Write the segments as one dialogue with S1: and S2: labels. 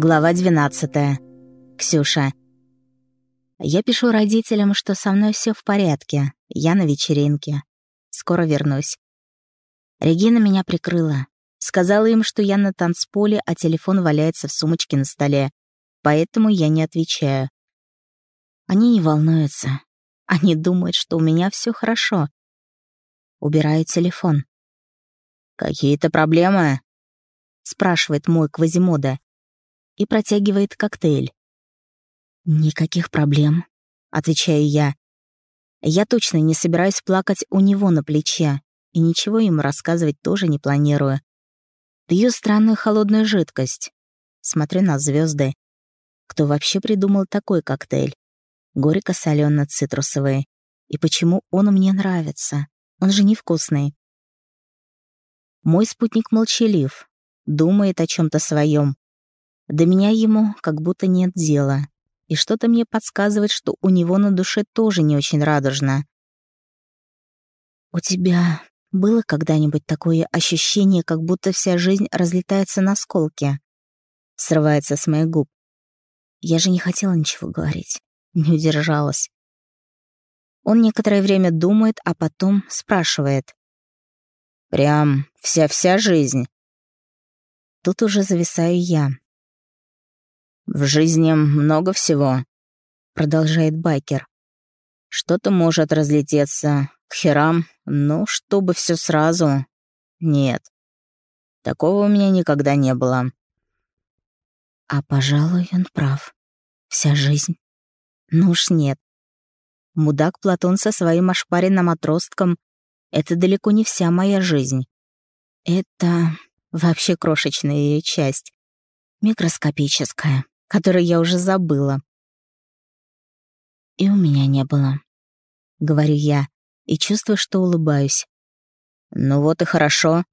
S1: Глава 12. Ксюша. Я пишу родителям, что со мной все в порядке. Я на вечеринке. Скоро вернусь. Регина меня прикрыла. Сказала им, что я на танцполе, а телефон валяется в сумочке на столе. Поэтому я не отвечаю. Они не волнуются. Они думают, что у меня все хорошо. Убираю телефон.
S2: «Какие-то проблемы?»
S1: — спрашивает мой Квазимода и протягивает коктейль. «Никаких проблем», — отвечаю я. Я точно не собираюсь плакать у него на плече, и ничего ему рассказывать тоже не планирую. Пью странную холодную жидкость. Смотрю на звезды. Кто вообще придумал такой коктейль? Горько-солено-цитрусовый. И почему он мне нравится? Он же невкусный. Мой спутник молчалив, думает о чем то своем, до меня ему как будто нет дела. И что-то мне подсказывает, что у него на душе тоже не очень радужно. «У тебя было когда-нибудь такое ощущение, как будто вся жизнь разлетается на осколки?» Срывается с моих губ. Я же не хотела ничего говорить. Не удержалась. Он некоторое время думает, а потом спрашивает.
S2: «Прям вся-вся жизнь?»
S1: Тут уже зависаю я.
S2: В жизни много всего, продолжает байкер. Что-то может разлететься к херам, но чтобы все сразу... Нет. Такого у меня никогда не было.
S1: А, пожалуй, он прав. Вся жизнь. Ну уж нет. Мудак Платон со своим ошпаренным отростком — это далеко не вся моя жизнь. Это вообще крошечная ее часть. Микроскопическая который я уже забыла. И у меня не было. Говорю я, и чувствую, что улыбаюсь.
S2: Ну вот и хорошо.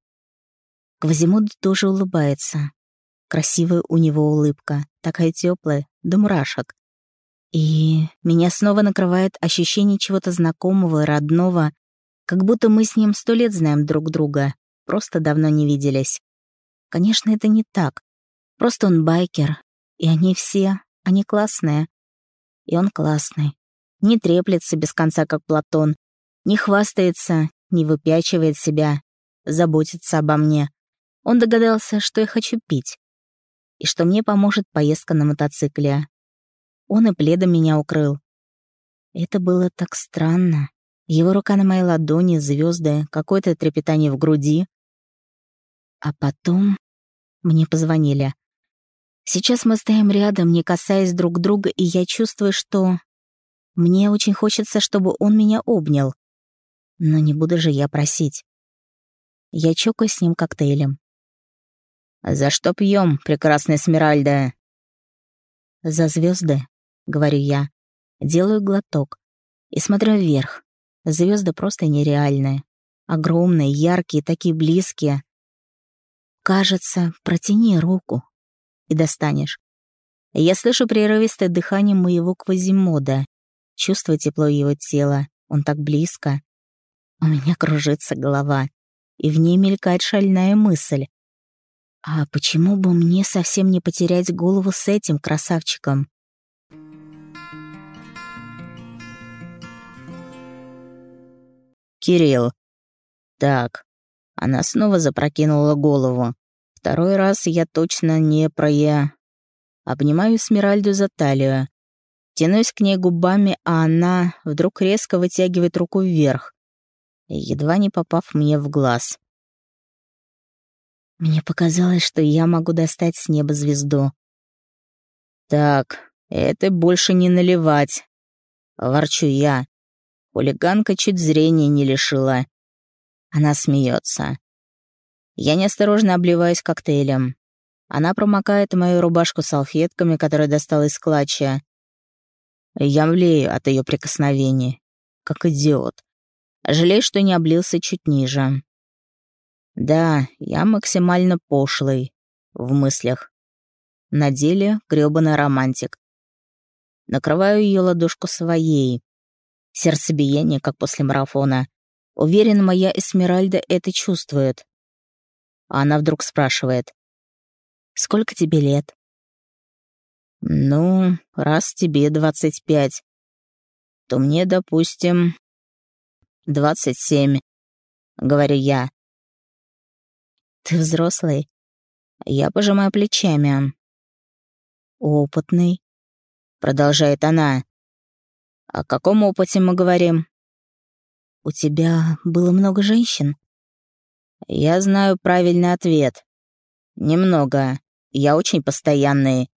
S1: Квазимод тоже улыбается. Красивая у него улыбка, такая теплая, до мурашек. И меня снова накрывает ощущение чего-то знакомого родного, как будто мы с ним сто лет знаем друг друга, просто давно не виделись. Конечно, это не так. Просто он байкер, и они все, они классные. И он классный. Не треплется без конца, как Платон. Не хвастается, не выпячивает себя. Заботится обо мне. Он догадался, что я хочу пить. И что мне поможет поездка на мотоцикле. Он и пледом меня укрыл. Это было так странно. Его рука на моей ладони, звезды, какое-то трепетание в груди. А потом мне позвонили. Сейчас мы стоим рядом, не касаясь друг друга, и я чувствую, что... Мне очень хочется, чтобы он меня обнял. Но не буду же я просить. Я чокаю с ним коктейлем.
S2: «За что пьем, прекрасная Смиральда?»
S1: «За звезды, говорю я. Делаю глоток и смотрю вверх. Звезды просто нереальные. Огромные, яркие, такие близкие. Кажется, протяни руку, и достанешь. Я слышу прерывистое дыхание моего квазимода, чувствую тепло его тела, он так близко. У меня кружится голова, и в ней мелькает шальная мысль. А почему бы мне совсем не потерять голову с этим красавчиком?
S2: Кирилл. Так, она снова запрокинула голову. Второй раз я точно не про я. Обнимаю Смиральду за талию. Тянусь к ней губами, а она вдруг резко вытягивает руку вверх, едва не попав мне в глаз.
S1: Мне показалось, что я могу достать с неба звезду.
S2: «Так, это больше не наливать», — ворчу я. Хулиганка чуть зрения не лишила. Она смеется. Я неосторожно обливаюсь коктейлем. Она промокает мою рубашку салфетками, которые достала из клатча. Я млею от ее прикосновений. Как идиот. Жалею, что не облился чуть ниже. Да, я максимально пошлый. В мыслях. На деле грёбаный романтик. Накрываю ее ладошку своей. Сердцебиение, как после марафона. Уверен, моя Эсмеральда это чувствует. А она вдруг спрашивает. «Сколько тебе лет?» Ну, раз тебе двадцать пять, то мне, допустим, двадцать семь, говорю я.
S1: Ты взрослый?
S2: Я пожимаю плечами.
S1: Опытный,
S2: продолжает она. О каком опыте мы говорим?
S1: У тебя было много женщин?
S2: Я знаю правильный ответ. Немного. Я очень постоянный.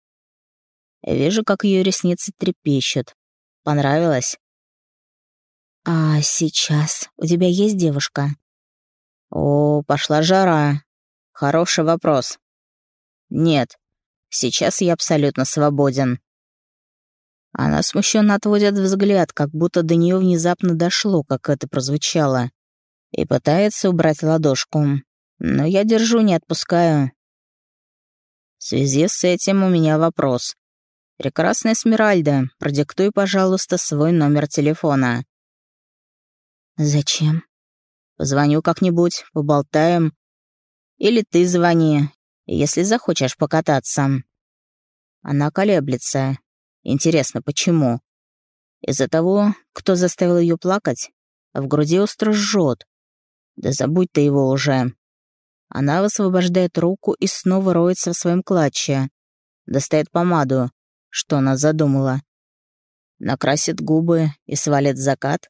S2: Вижу, как ее ресницы трепещут. Понравилось?
S1: А сейчас у тебя есть девушка?
S2: О, пошла жара. Хороший вопрос. Нет, сейчас я абсолютно свободен. Она смущенно отводит взгляд, как будто до нее внезапно дошло, как это прозвучало, и пытается убрать ладошку. Но я держу, не отпускаю. В связи с этим у меня вопрос. Прекрасная Смиральда, продиктуй, пожалуйста, свой номер телефона.
S1: Зачем?
S2: Позвоню как-нибудь, поболтаем. Или ты звони, если захочешь покататься. Она колеблется, Интересно, почему? Из-за того, кто заставил ее плакать? В груди остро жжет. Да забудь ты его уже. Она высвобождает руку и снова роется в своем клатче. Достает помаду. Что она задумала? Накрасит губы и свалит закат?